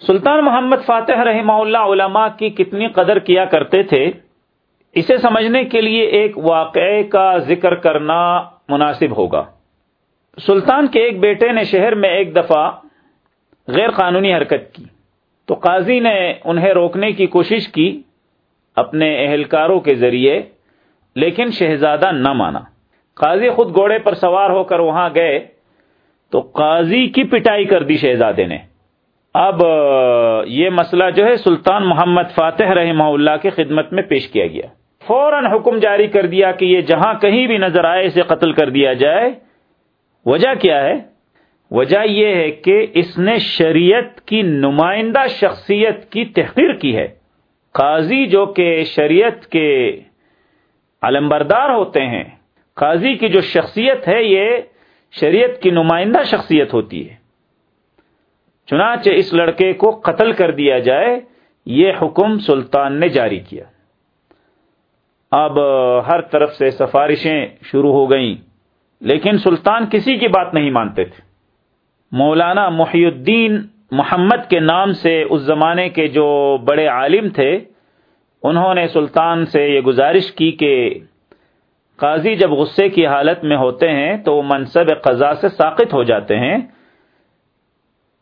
سلطان محمد فاتح رحمہ اللہ علماء کی کتنی قدر کیا کرتے تھے، اسے سمجھنے کے لیے ایک واقعے کا ذکر کرنا مناسب ہوگا۔ سلطان کے ایک بیٹے نے شہر میں ایک دفعہ غیر قانونی حرکت کی۔ تو قاضی نے انہیں روکنے کی کوشش کی اپنے اہلکاروں کے ذریعے، لیکن شہزادہ نہ مانا۔ قاضی خود گھوڑے پر سوار ہو کر وہاں گئے، تو قاضی کی پٹائی کر دی شہزادے نے۔ اب یہ مسئلہ جو ہے سلطان محمد فاتح رحمہ اللہ کی خدمت میں پیش کیا گیا۔ فوراً حکم جاری کر دیا کہ یہ جہاں کہیں بھی نظر آئے اسے قتل کر دیا جائے۔ وجہ کیا ہے؟ وجہ یہ ہے کہ اس نے شریعت کی نمائندہ شخصیت کی تحقیر کی ہے۔ قاضی جو کہ شریعت کے علمبردار ہوتے ہیں، قاضی کی جو شخصیت ہے، یہ شریعت کی نمائندہ شخصیت ہوتی ہے۔ چنانچہ اس لڑکے کو قتل کر دیا جائے، یہ حکم سلطان نے جاری کیا۔ اب، ہر طرف سے سفارشیں شروع ہو گئیں، لیکن سلطان کسی کی بات نہیں مانتے تھے۔ مولانا محی الدین محمد کے نام سے اس زمانے کے جو بڑے عالم تھے، انہوں نے سلطان سے یہ گزارش کی کہ قاضی جب غصے کی حالت میں ہوتے ہیں تو وہ منصب قضا سے ساقط ہو جاتے ہیں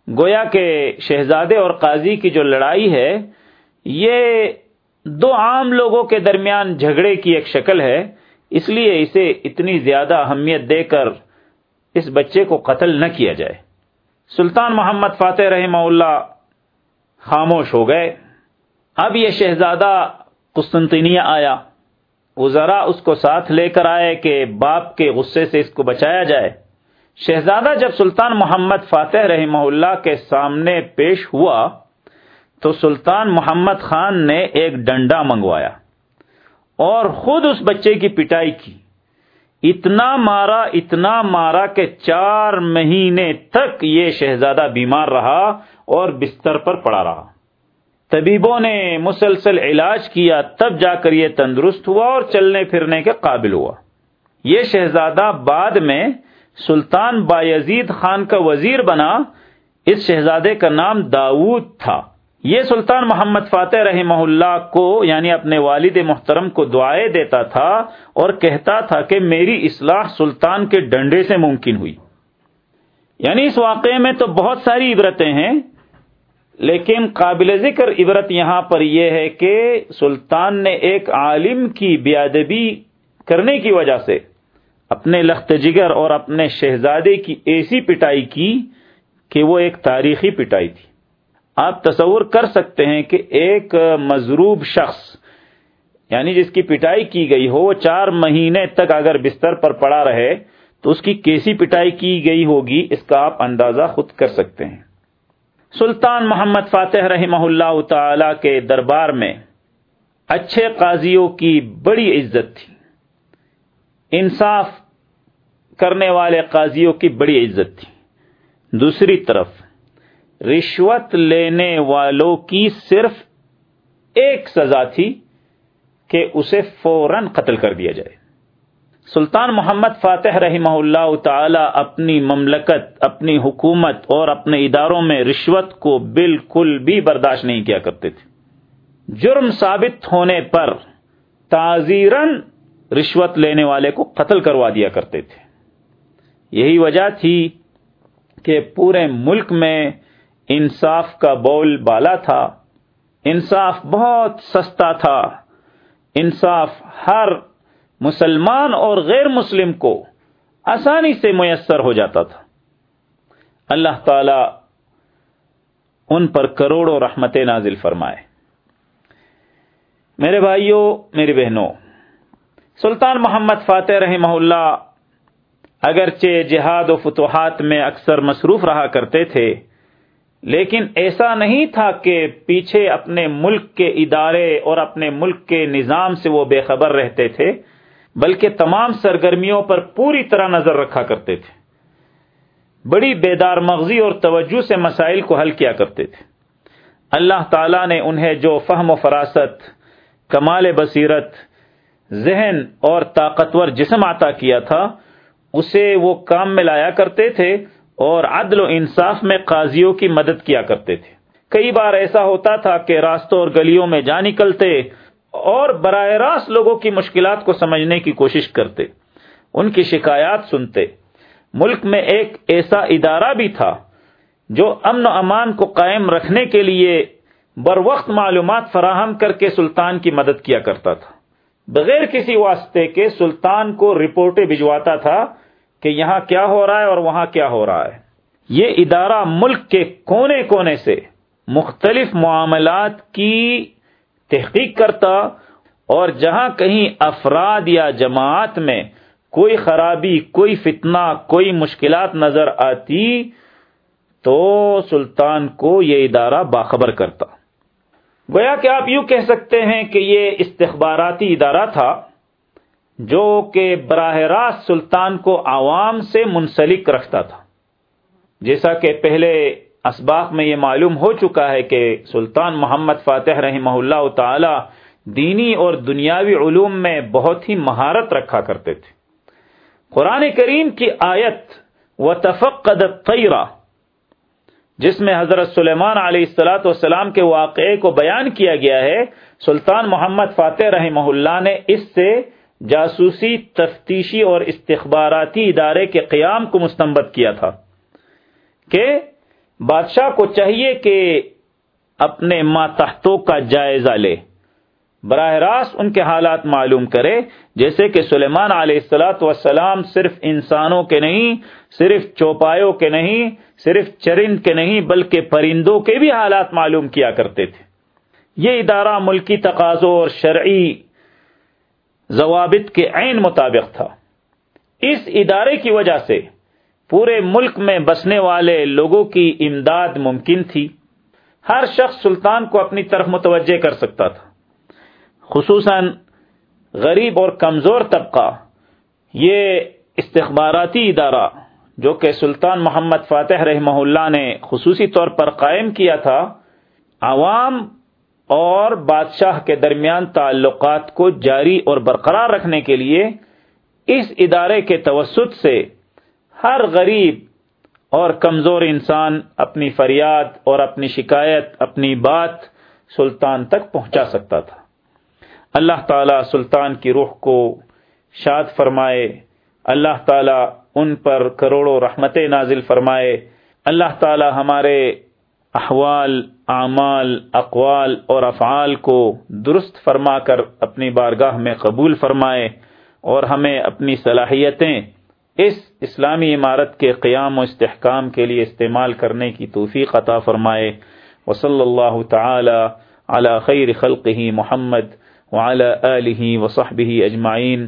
گویا کہ شہزادے اور قاضی کی جو لڑائی ہے، یہ دو عام لوگوں کے درمیان جھگڑے کی ایک شکل ہے، اس لیے اسے اتنی زیادہ اہمیت دے کر اس بچے کو قتل نہ کیا جائے۔ سلطان محمد فاتح رحمہ اللہ خاموش ہو گئے۔ اب یہ شہزادہ قسطنطینیہ آیا۔ وہ ذرا اس کو ساتھ لے کر آئے کہ باپ کے غصے سے اس کو بچایا جائے۔ شہزادہ جب سلطان محمد فاتح رحمہ اللہ کے سامنے پیش ہوا تو سلطان محمد خان نے ایک ڈنڈا منگوایا اور خود اس بچے کی پٹائی کی۔ اتنا مارا اتنا مارا کہ چار مہینے تک یہ شہزادہ بیمار رہا اور بستر پر پڑا رہا۔ طبیبوں نے مسلسل علاج کیا، تب جا کر یہ تندرست ہوا اور چلنے پھرنے کے قابل ہوا۔ یہ شہزادہ بعد میں سلطان بایزید خان کا وزیر بنا، اس شہزادے کا نام داود تھا۔ یہ سلطان محمد فاتح رحمہ اللہ کو یعنی اپنے والد محترم کو دعائیں دیتا تھا اور کہتا تھا کہ میری اصلاح سلطان کے ڈنڈے سے ممکن ہوئی۔ یعنی اس واقعے میں تو بہت ساری عبرتیں ہیں، لیکن قابل ذکر عبرت یہاں پر یہ ہے کہ سلطان نے ایک عالم کی بیادبی کرنے کی وجہ سے اپنے لخت جگر اور اپنے شہزادے کی ایسی پٹائی کی کہ وہ ایک تاریخی پٹائی تھی۔ آپ تصور کر سکتے ہیں کہ ایک مضروب شخص یعنی جس کی پٹائی کی گئی ہو وہ چار مہینے تک اگر بستر پر پڑا رہے تو اس کی کیسی پٹائی کی گئی ہوگی، اس کا آپ اندازہ خود کر سکتے ہیں۔ سلطان محمد فاتح رحمہ اللہ تعالی کے دربار میں اچھے قاضیوں کی بڑی عزت تھی۔ انصاف کرنے والے قاضیوں کی بڑی عزت تھی۔ دوسری طرف، رشوت لینے والوں کی صرف ایک سزا تھی کہ اسے فوراً قتل کر دیا جائے۔ سلطان محمد فاتح رحمہ اللہ تعالی اپنی مملکت، اپنی حکومت اور اپنے اداروں میں رشوت کو بالکل بھی برداشت نہیں کیا کرتے تھے۔ جرم ثابت ہونے پر تعزیرن رشوت لینے والے کو قتل کروا دیا کرتے تھے۔ یہی وجہ تھی کہ پورے ملک میں انصاف کا بول بالا تھا۔ انصاف بہت سستا تھا۔ انصاف ہر مسلمان اور غیر مسلم کو آسانی سے میسر ہو جاتا تھا۔ اللہ تعالی ان پر کروڑوں رحمت نازل فرمائے۔ میرے بھائیوں میری بہنوں، سلطان محمد فاتح رحمہ اللہ اگرچہ جہاد و فتوحات میں اکثر مصروف رہا کرتے تھے، لیکن ایسا نہیں تھا کہ پیچھے اپنے ملک کے ادارے اور اپنے ملک کے نظام سے وہ بے خبر رہتے تھے، بلکہ تمام سرگرمیوں پر پوری طرح نظر رکھا کرتے تھے۔ بڑی بیدار مغزی اور توجہ سے مسائل کو حل کیا کرتے تھے۔ اللہ تعالی نے انہیں جو فہم و فراست، کمال بصیرت، ذہن اور طاقتور جسم عطا کیا تھا اسے وہ کام میں لایا کرتے تھے اور عدل و انصاف میں قاضیوں کی مدد کیا کرتے تھے۔ کئی بار ایسا ہوتا تھا کہ راستوں اور گلیوں میں جا نکلتے اور براہ راست لوگوں کی مشکلات کو سمجھنے کی کوشش کرتے، ان کی شکایات سنتے۔ ملک میں ایک ایسا ادارہ بھی تھا جو امن و امان کو قائم رکھنے کے لیے بر وقت معلومات فراہم کر کے سلطان کی مدد کیا کرتا تھا۔ بغیر کسی واسطے کے سلطان کو رپورٹیں بھجواتا تھا کہ یہاں کیا ہو رہا ہے اور وہاں کیا ہو رہا ہے۔ یہ ادارہ ملک کے کونے کونے سے مختلف معاملات کی تحقیق کرتا اور جہاں کہیں افراد یا جماعت میں کوئی خرابی، کوئی فتنہ، کوئی مشکلات نظر آتی تو سلطان کو یہ ادارہ باخبر کرتا۔ گویا کہ آپ یوں کہہ سکتے ہیں کہ یہ استخباراتی ادارہ تھا۔ جو کہ براہ راست سلطان کو عوام سے منسلک رکھتا تھا۔ جیسا کہ پہلے اسباق میں یہ معلوم ہو چکا ہے کہ سلطان محمد فاتح رحمہ اللہ تعالی دینی اور دنیاوی علوم میں بہت ہی مہارت رکھا کرتے تھے۔ قرآن کریم کی آیت و تفقد قیرہ جس میں حضرت سلیمان علیہ السلاۃ والسلام کے واقعے کو بیان کیا گیا ہے، سلطان محمد فاتح رحمہ اللہ نے اس سے جاسوسی، تفتیشی اور استخباراتی ادارے کے قیام کو مستمت کیا تھا کہ بادشاہ کو چاہیے کہ اپنے ماتحتوں کا جائزہ لے۔ براہ راست ان کے حالات معلوم کرے، جیسے کہ سلیمان علیہ السلاۃ وسلام صرف انسانوں کے نہیں، صرف چوپایوں کے نہیں، صرف چرند کے نہیں، بلکہ پرندوں کے بھی حالات معلوم کیا کرتے تھے۔ یہ ادارہ ملکی تقاضوں اور شرعی ضوابط کے عین مطابق تھا۔ اس ادارے کی وجہ سے پورے ملک میں بسنے والے لوگوں کی امداد ممکن تھی۔ ہر شخص سلطان کو اپنی طرف متوجہ کر سکتا تھا۔ خصوصاً غریب اور کمزور طبقہ، یہ استخباراتی ادارہ جو کہ سلطان محمد فاتح رحمہ اللہ نے خصوصی طور پر قائم کیا تھا، عوام اور بادشاہ کے درمیان تعلقات کو جاری اور برقرار رکھنے کے لیے اس ادارے کے توسط سے ہر غریب اور کمزور انسان اپنی فریاد اور اپنی شکایت، اپنی بات سلطان تک پہنچا سکتا تھا۔ اللہ تعالی سلطان کی روح کو شاد فرمائے، اللہ تعالی ان پر کروڑوں رحمت نازل فرمائے، اللہ تعالی ہمارے احوال اعمال، اقوال اور افعال کو درست فرما کر اپنی بارگاہ میں قبول فرمائے اور ہمیں اپنی صلاحیتیں اس اسلامی عمارت کے قیام و استحکام کے لیے استعمال کرنے کی توفیق عطا فرمائے۔ وصلی اللہ تعالی علی خیر خلقہ محمد وعلى آله وصحبه أجمعين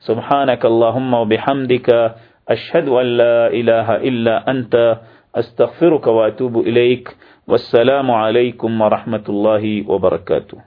سبحانك اللهم وبحمدك أشهد أن لا إله إلا أنت استغفرك واتوب إليك والسلام عليكم ورحمة الله وبركاته